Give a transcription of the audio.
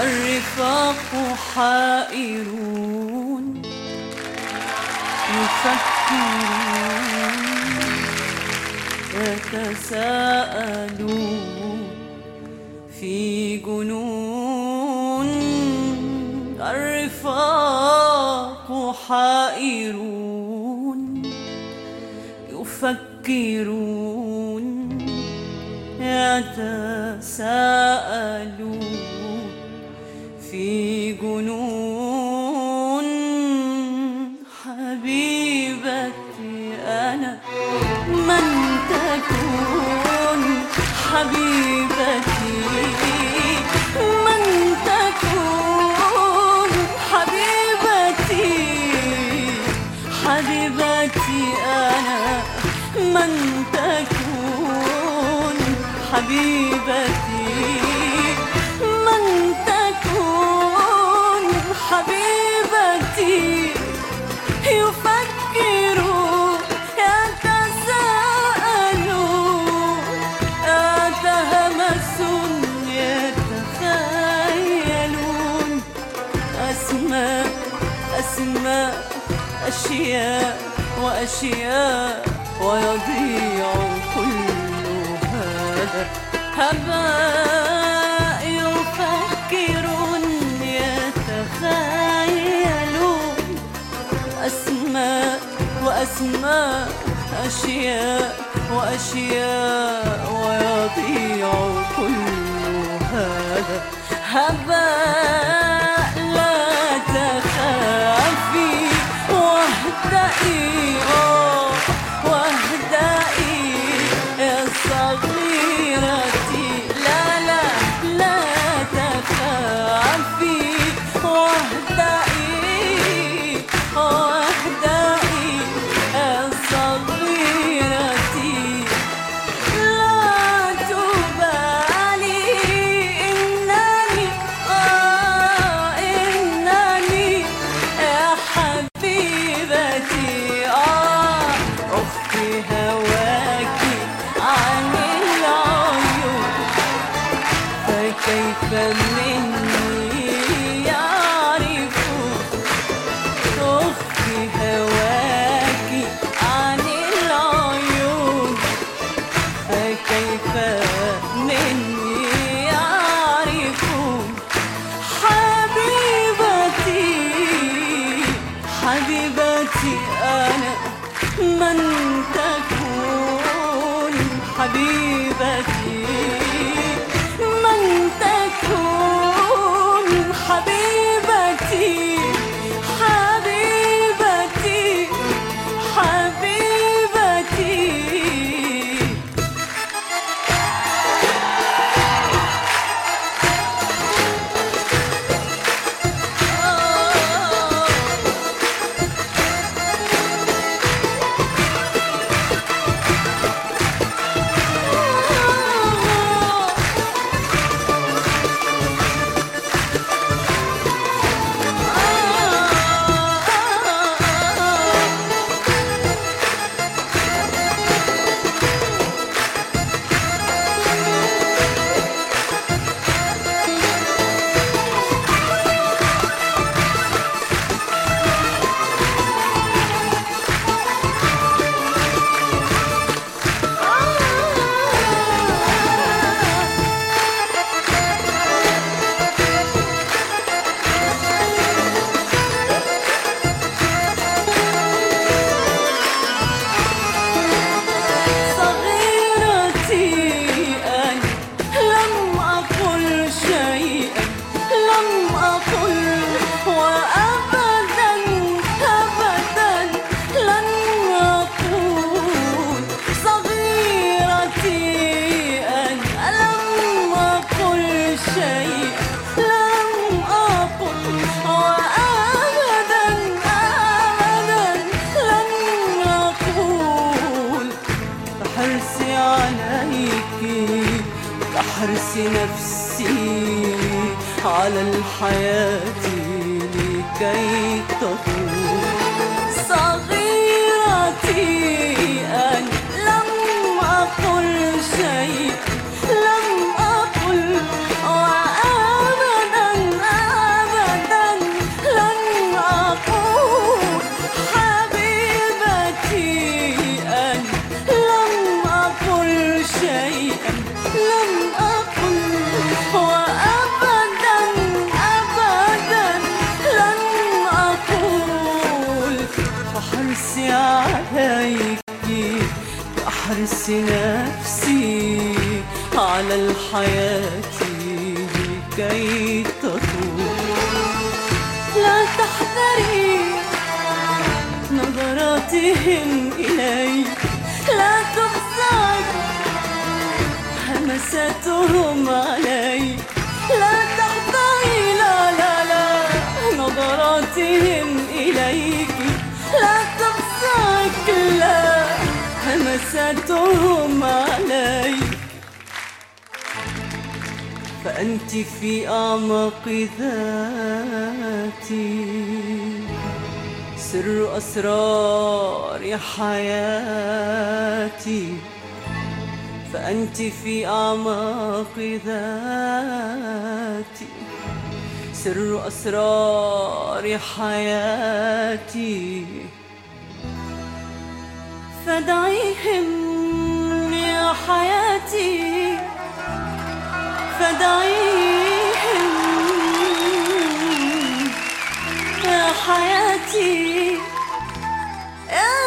الرفاق حائرون يفكرون يتساءلون في جنون. الرفاق حائرون يفكرون يتساءلون في من تكون حبيبتي من تكون حبيبتي. يفكر يتساءل يتهمس يتخيلون أسماء أسماء أشياء وأشياء. ويضيع كل هذا هباء يفكرون يتخيلون أسماء وأسماء أشياء وأشياء ويضيع كل هذا هباء لا تخافي واهدئي فكيف مني يعرفون أختي هواكي عن العيون؟ فكيف مني يعرفون حبيبتي؟ حبيبتي أنا من تكون كحرص نفسي على الحياة لكي تطول كحرص نفسي على الحياة لكي تطول لا تحذري نظراتهم إليك. همساتهم عليك فأنت في أعماق ذاتي. سر أسرار حياتي. فأنت في أعماق ذاتي. سر أسرار حياتي. فدعيهم يا حياتي. فدعيهم يا حياتي. يا